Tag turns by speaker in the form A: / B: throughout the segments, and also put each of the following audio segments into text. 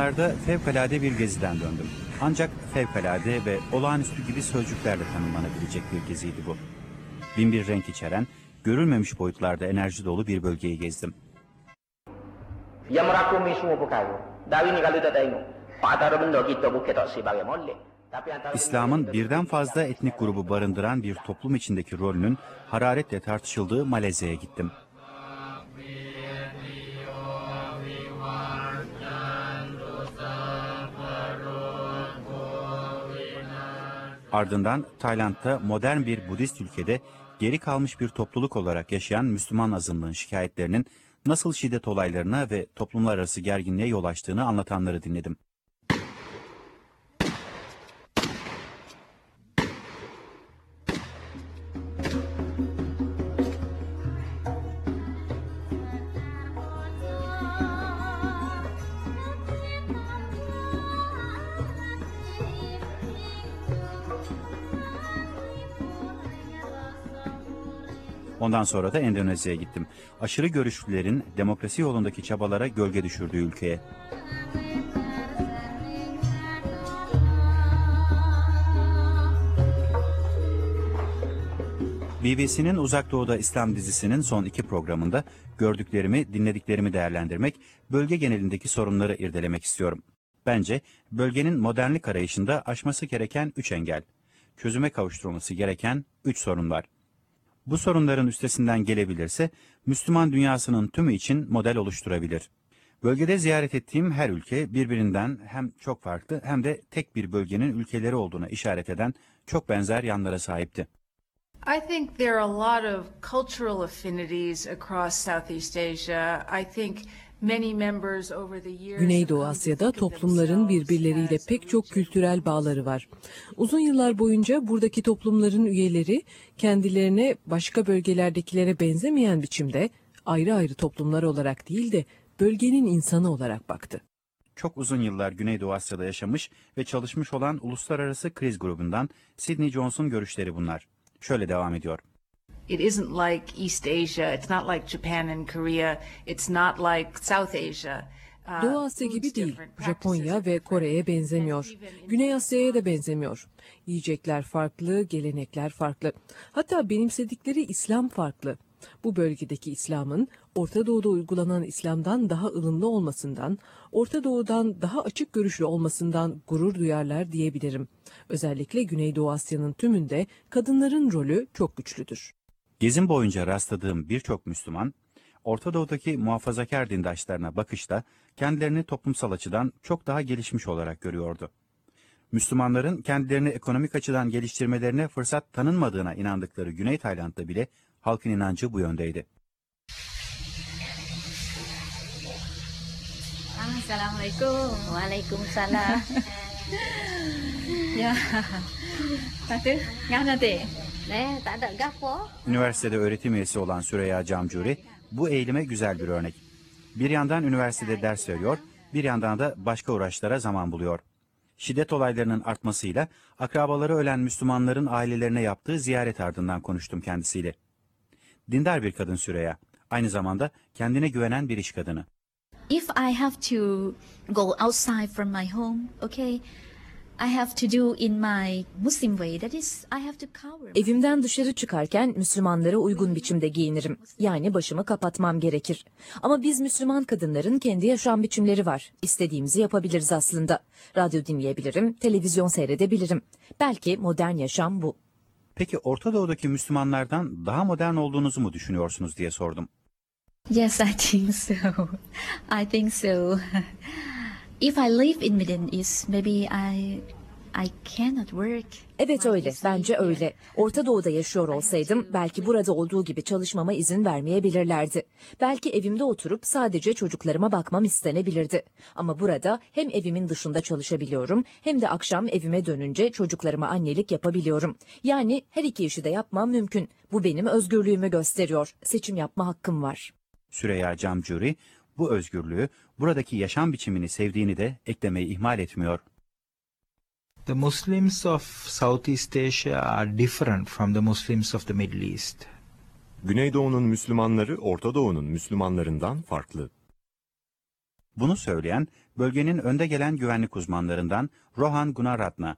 A: Yakınlarda fevkalade bir geziden döndüm. Ancak fevkalade ve olağanüstü gibi sözcüklerle tanımlanabilecek bir geziydi bu. Bin bir renk içeren, görülmemiş boyutlarda enerji dolu bir bölgeyi gezdim. İslam'ın birden fazla etnik grubu barındıran bir toplum içindeki rolünün hararetle tartışıldığı Malezya'ya gittim. Ardından Tayland'da modern bir Budist ülkede geri kalmış bir topluluk olarak yaşayan Müslüman azınlığın şikayetlerinin nasıl şiddet olaylarına ve toplumlar arası gerginliğe yol açtığını anlatanları dinledim. Ondan sonra da Endonezya'ya gittim. Aşırı görüşlülerin demokrasi yolundaki çabalara gölge düşürdüğü ülkeye. BBC'nin Uzak Doğu'da İslam dizisinin son iki programında gördüklerimi, dinlediklerimi değerlendirmek, bölge genelindeki sorunları irdelemek istiyorum. Bence bölgenin modernlik arayışında aşması gereken üç engel, çözüme kavuşturulması gereken üç sorun var. Bu sorunların üstesinden gelebilirse Müslüman dünyasının tümü için model oluşturabilir. Bölgede ziyaret ettiğim her ülke birbirinden hem çok farklı hem de tek bir bölgenin ülkeleri olduğuna işaret eden çok benzer yanlara sahipti.
B: I think there are a lot of cultural affinities across Southeast Asia. I think many members over the years
C: Güneydoğu Asya'da toplumların birbirleriyle pek çok kültürel bağları var. Uzun yıllar boyunca buradaki toplumların üyeleri kendilerine başka bölgelerdekilere benzemeyen biçimde ayrı ayrı toplumlar olarak değil de bölgenin insanı olarak baktı.
A: Çok uzun yıllar Güneydoğu Asya'da yaşamış ve çalışmış olan Uluslararası Kriz Grubu'ndan Sidney Jones'un görüşleri bunlar. Şöyle devam ediyor.
B: It isn't like East Asia. It's not like Japan and Korea. It's not like South Asia. Uh,
C: Doğu Asya gibi değil. Japonya ve. Kore'ye benzemiyor. Güney Asya'ya da benzemiyor. Yiyecekler farklı, gelenekler farklı. Hatta benimsedikleri İslam farklı. Bu bölgedeki İslam'ın Orta Doğu'da uygulanan İslam'dan daha ılımlı olmasından, Orta Doğu'dan daha açık görüşlü olmasından gurur duyarlar diyebilirim. Özellikle Güneydoğu Asya'nın tümünde kadınların rolü çok güçlüdür.
A: Gezim boyunca rastladığım birçok Müslüman, Orta Doğu'daki muhafazakar dindaşlarına bakışta kendilerini toplumsal açıdan çok daha gelişmiş olarak görüyordu. Müslümanların kendilerini ekonomik açıdan geliştirmelerine fırsat tanınmadığına inandıkları Güney Tayland'da bile halkın inancı bu yöndeydi.
D: Assalamualaikum. Waalaikumsalam. ya. Tante, ngana te.
A: Üniversitede öğretim üyesi olan Süreyya Camcuri bu eğilime güzel bir örnek. Bir yandan üniversitede ders veriyor, bir yandan da başka uğraşlara zaman buluyor. Şiddet olaylarının artmasıyla akrabaları ölen Müslümanların ailelerine yaptığı ziyaret ardından konuştum kendisiyle. Dindar bir kadın Süreyya, aynı zamanda kendine güvenen bir iş kadını.
D: If I have to go outside from my home, okay, I have to do in my Muslim way. That is, I have to cover.
E: Evimden dışarı çıkarken Müslümanlara uygun biçimde giyinirim. Yani başımı kapatmam gerekir. Ama biz Müslüman kadınların kendi yaşam biçimleri var. İstediğimizi yapabiliriz aslında. Radyo dinleyebilirim, televizyon seyredebilirim. Belki modern yaşam bu.
A: Peki Orta Doğu'daki Müslümanlardan daha modern olduğunuzu mu düşünüyorsunuz diye sordum.
D: Yes, I think so. I think so. If I live in Middle East, maybe I I cannot work.
E: Evet öyle, bence öyle. Orta Doğu'da yaşıyor olsaydım belki burada olduğu gibi çalışmama izin vermeyebilirlerdi. Belki evimde oturup sadece çocuklarıma bakmam istenebilirdi. Ama burada hem evimin dışında çalışabiliyorum hem de akşam evime dönünce çocuklarıma annelik yapabiliyorum. Yani her iki işi de yapmam mümkün. Bu benim özgürlüğümü gösteriyor. Seçim yapma hakkım var.
A: Süreyya Camcuri bu özgürlüğü, buradaki yaşam biçimini sevdiğini de eklemeyi ihmal etmiyor.
F: The Muslims of Southeast Asia are different from the Muslims of the Middle East.
G: Güneydoğu'nun Müslümanları Orta Doğu'nun Müslümanlarından farklı.
A: Bunu söyleyen bölgenin önde gelen güvenlik uzmanlarından Rohan Gunaratna.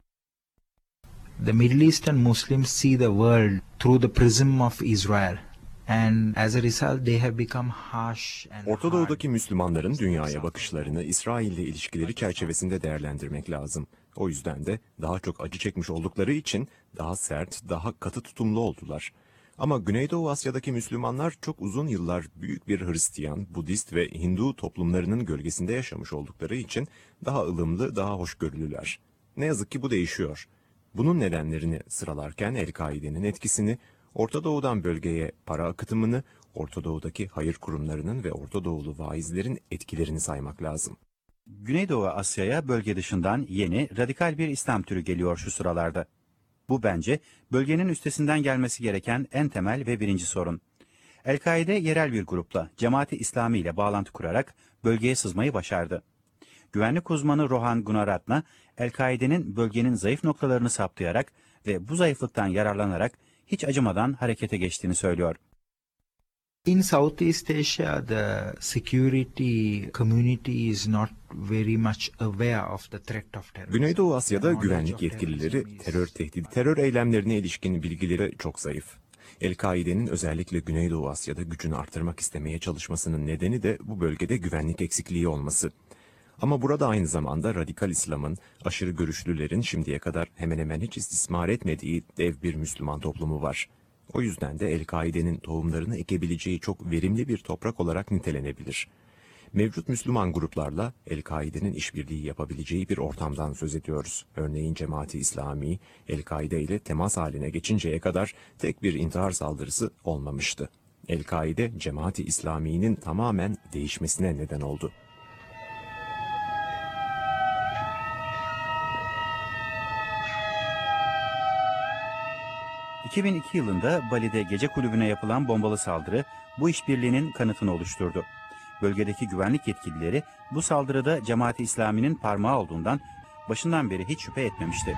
F: The Middle Eastern Muslims see the world through the prism of Israel. And as a result they have become harsh and
G: Orta Doğu'daki Müslümanların dünyaya bakışlarını İsrail ile ilişkileri çerçevesinde değerlendirmek lazım. O yüzden de daha çok acı çekmiş oldukları için daha sert, daha katı tutumlu oldular. Ama Güneydoğu Asya'daki Müslümanlar çok uzun yıllar büyük bir Hristiyan, Budist ve Hindu toplumlarının gölgesinde yaşamış oldukları için daha ılımlı, daha hoşgörülüler. Ne yazık ki bu değişiyor. Bunun nedenlerini sıralarken El-Kaide'nin etkisini, Orta Doğu'dan bölgeye para akıtımını, Orta Doğu'daki hayır kurumlarının ve Orta Doğulu vaizlerin etkilerini saymak lazım.
A: Güneydoğu Asya'ya bölge dışından yeni, radikal bir İslam türü geliyor şu sıralarda. Bu bence bölgenin üstesinden gelmesi gereken en temel ve birinci sorun. El-Kaide yerel bir grupla, Cemaati İslami ile bağlantı kurarak bölgeye sızmayı başardı. Güvenlik uzmanı Rohan Gunaratna, El-Kaide'nin bölgenin zayıf noktalarını saptayarak ve bu zayıflıktan yararlanarak hiç acımadan harekete geçtiğini söylüyor.
F: In Southeast Asia, the security community is not very much aware of the threat of terrorism.
G: Güneydoğu Asya'da güvenlik yetkilileri terör tehdidi, terör eylemlerine ilişkin bilgileri çok zayıf. El-Kaide'nin özellikle Güneydoğu Asya'da gücünü artırmak istemeye çalışmasının nedeni de bu bölgede güvenlik eksikliği olması. Ama burada aynı zamanda radikal İslam'ın, aşırı görüşlülerin şimdiye kadar hemen hemen hiç istismar etmediği dev bir Müslüman toplumu var. O yüzden de El-Kaide'nin tohumlarını ekebileceği çok verimli bir toprak olarak nitelenebilir. Mevcut Müslüman gruplarla El-Kaide'nin işbirliği yapabileceği bir ortamdan söz ediyoruz. Örneğin Cemaati İslami, El-Kaide ile temas haline geçinceye kadar tek bir intihar saldırısı olmamıştı. El-Kaide, Cemaati İslami'nin tamamen değişmesine neden oldu.
A: ...2002 yılında Bali'de gece kulübüne yapılan bombalı saldırı bu işbirliğinin kanıtını oluşturdu. Bölgedeki güvenlik yetkilileri bu saldırıda Cemaati İslami'nin parmağı olduğundan başından beri hiç şüphe etmemişti.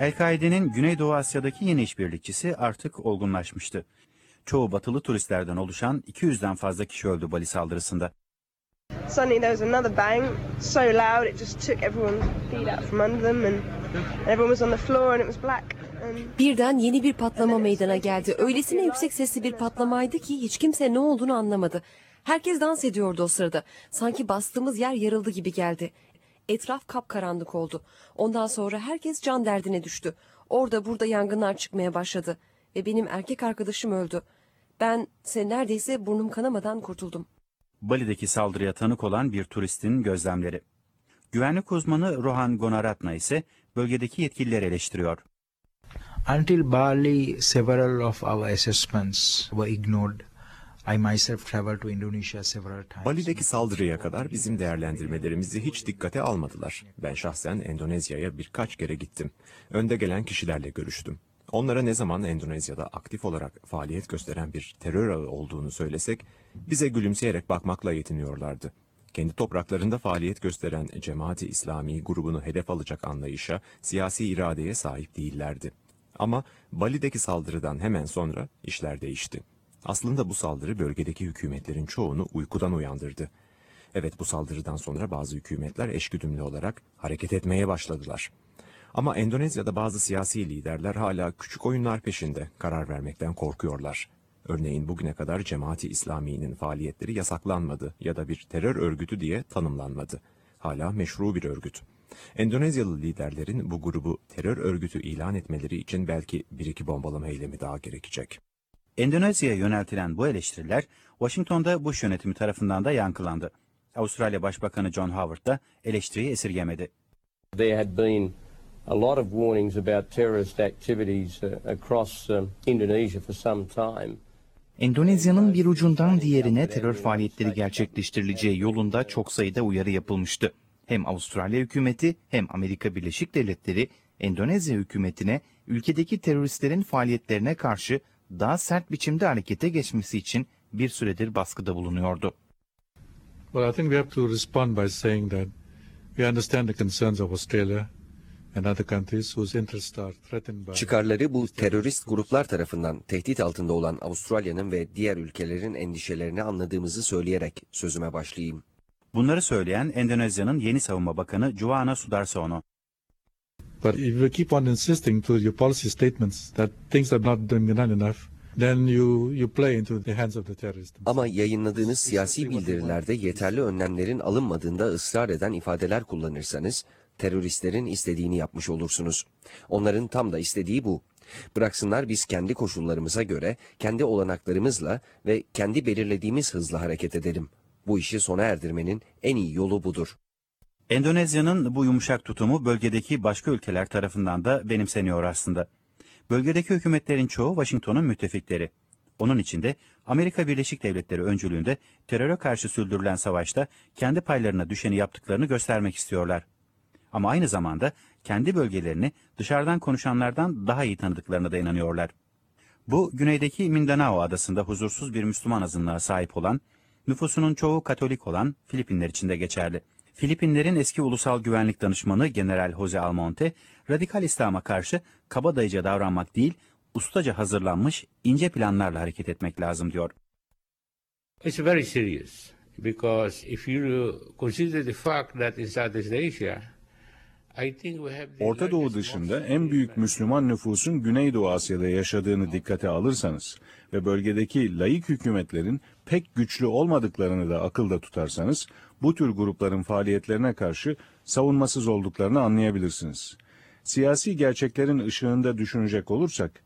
A: El-Kaide'nin Güneydoğu Asya'daki yeni işbirlikçisi artık olgunlaşmıştı. Çoğu batılı turistlerden oluşan 200'den fazla kişi öldü Bali saldırısında.
H: Suddenly there was another bang, so loud it just took everyone's feet out from under them, and everyone was on the floor and it was black. And
I: Birden yeni bir patlama meydana geldi. Öylesine yüksek sesli bir patlamaydı ki hiç kimse ne olduğunu anlamadı. Herkes dans ediyordu o sırada. Sanki bastığımız yer yarıldı gibi geldi. Etraf kapkaranlık oldu. Ondan sonra herkes can derdine düştü. Orada burada yangınlar çıkmaya başladı. Ve benim erkek arkadaşım öldü. Ben se neredeyse burnum kanamadan kurtuldum.
A: Bali'deki saldırıya tanık olan bir turistin gözlemleri. Güvenlik uzmanı Rohan Gonaratna ise bölgedeki yetkilileri eleştiriyor.
F: Until Bali, several of our assessments were ignored. I myself traveled to Indonesia several times.
G: Bali'deki saldırıya kadar bizim değerlendirmelerimizi hiç dikkate almadılar. Ben şahsen Endonezya'ya birkaç kere gittim. Önde gelen kişilerle görüştüm. Onlara ne zaman Endonezya'da aktif olarak faaliyet gösteren bir terör ağı olduğunu söylesek, bize gülümseyerek bakmakla yetiniyorlardı. Kendi topraklarında faaliyet gösteren Cemaati İslami grubunu hedef alacak anlayışa, siyasi iradeye sahip değillerdi. Ama Bali'deki saldırıdan hemen sonra işler değişti. Aslında bu saldırı bölgedeki hükümetlerin çoğunu uykudan uyandırdı. Evet bu saldırıdan sonra bazı hükümetler eşgüdümlü olarak hareket etmeye başladılar. Ama Endonezya'da bazı siyasi liderler hala küçük oyunlar peşinde karar vermekten korkuyorlar. Örneğin bugüne kadar Cemaati İslami'nin faaliyetleri yasaklanmadı ya da bir terör örgütü diye tanımlanmadı. Hala meşru bir örgüt. Endonezyalı liderlerin bu grubu terör örgütü ilan etmeleri için belki bir iki bombalama eylemi daha gerekecek.
A: Endonezya'ya yöneltilen bu eleştiriler Washington'da Bush yönetimi tarafından da yankılandı. Avustralya Başbakanı John Howard da eleştiriyi esirgemedi.
J: There had been a lot of warnings about terrorist activities uh, across um, Indonesia for some time.
K: Endonezya'nın bir ucundan diğerine terör faaliyetleri gerçekleştirileceği yolunda çok sayıda uyarı yapılmıştı. Hem Avustralya hükümeti hem Amerika Birleşik Devletleri Endonezya hükümetine ülkedeki teröristlerin faaliyetlerine karşı daha sert biçimde harekete geçmesi için bir süredir baskıda bulunuyordu.
L: Well, I think we have to respond by saying that we understand the concerns of Australia.
M: Çıkarları bu terörist gruplar tarafından tehdit altında olan Avustralya'nın ve diğer ülkelerin endişelerini anladığımızı söyleyerek sözüme başlayayım.
A: Bunları söyleyen Endonezya'nın yeni savunma bakanı Juwana Sudarsono.
L: But if you keep on insisting to your policy statements that things are not doing done enough, then you, you play into the hands of the terrorists.
M: Ama yayınladığınız siyasi bildirilerde yeterli önlemlerin alınmadığında ısrar eden ifadeler kullanırsanız, teröristlerin istediğini yapmış olursunuz. Onların tam da istediği bu. Bıraksınlar biz kendi koşullarımıza göre, kendi olanaklarımızla ve kendi belirlediğimiz hızla hareket edelim. Bu işi sona erdirmenin en iyi yolu budur.
A: Endonezya'nın bu yumuşak tutumu bölgedeki başka ülkeler tarafından da benimseniyor aslında. Bölgedeki hükümetlerin çoğu Washington'un müttefikleri. Onun içinde Amerika Birleşik Devletleri öncülüğünde teröre karşı sürdürülen savaşta kendi paylarına düşeni yaptıklarını göstermek istiyorlar. Ama aynı zamanda kendi bölgelerini dışarıdan konuşanlardan daha iyi tanıdıklarına da inanıyorlar. Bu güneydeki Mindanao adasında huzursuz bir Müslüman azınlığa sahip olan, nüfusunun çoğu Katolik olan Filipinler için de geçerli. Filipinlerin eski ulusal güvenlik danışmanı General Jose Almonte, radikal İslam'a karşı kabadayıca davranmak değil, ustaca hazırlanmış ince planlarla hareket etmek lazım diyor.
N: It's very serious because if you consider the fact that in Southeast Asia, I think we have the
O: Orta Doğu dışında en büyük Müslüman nüfusun Güneydoğu Asya'da yaşadığını dikkate alırsanız ve bölgedeki laik hükümetlerin pek güçlü olmadıklarını da akılda tutarsanız, bu tür grupların faaliyetlerine karşı savunmasız olduklarını anlayabilirsiniz. Siyasi gerçeklerin ışığında düşünecek olursak,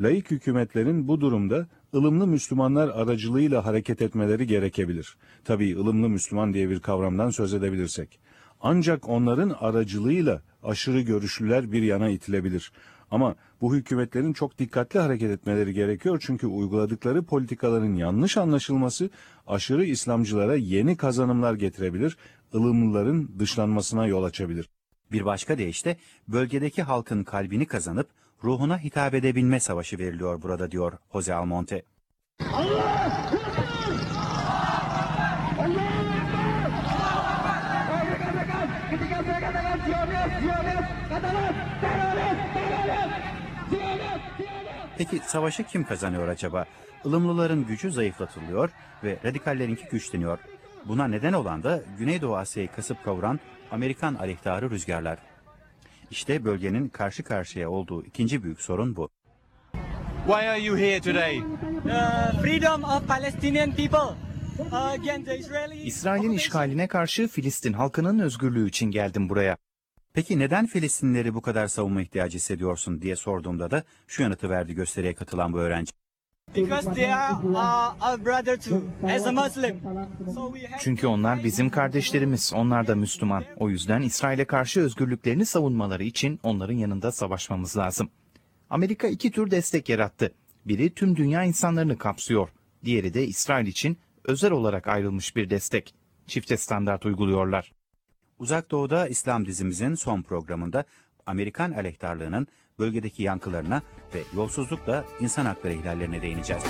O: laik hükümetlerin bu durumda ılımlı Müslümanlar aracılığıyla hareket etmeleri gerekebilir. Tabii ılımlı Müslüman diye bir kavramdan söz edebilirsek. Ancak onların aracılığıyla aşırı görüşlüler bir yana itilebilir. Ama bu hükümetlerin çok dikkatli hareket etmeleri gerekiyor çünkü uyguladıkları politikaların yanlış anlaşılması aşırı İslamcılara yeni kazanımlar getirebilir, ılımlıların dışlanmasına yol açabilir.
A: Bir başka deyişle bölgedeki halkın kalbini kazanıp ruhuna hitap edebilme savaşı veriliyor burada diyor Jose Almonte. Peki savaşı kim kazanıyor acaba? Ilımlıların gücü zayıflatılıyor ve radikallerinki güçleniyor. Buna neden olan da Güneydoğu Asya'yı kasıp kavuran Amerikan aleyhtarı rüzgarlar. İşte bölgenin karşı karşıya olduğu ikinci büyük sorun bu.
P: Why are you here today?
Q: Uh, freedom of Palestinian people Israeli
K: İsrail'in işgaline karşı Filistin halkının özgürlüğü için geldim buraya.
A: Peki neden Filistinlileri bu kadar savunma ihtiyacı hissediyorsun diye sorduğumda da şu yanıtı verdi gösteriye katılan bu öğrenci.
Q: uh, our brother too as a Muslim. So we have
K: Çünkü onlar bizim kardeşlerimiz, onlar da Müslüman. O yüzden İsrail'e karşı özgürlüklerini savunmaları için onların yanında savaşmamız lazım. Amerika iki tür destek yarattı. Biri tüm dünya insanlarını kapsıyor. Diğeri de İsrail için özel olarak ayrılmış bir destek. Çifte standart uyguluyorlar.
A: Uzak Doğu'da İslam dizimizin son programında Amerikan aleyhtarlığının bölgedeki yankılarına ve yolsuzlukla insan hakları ihlallerine değineceğiz.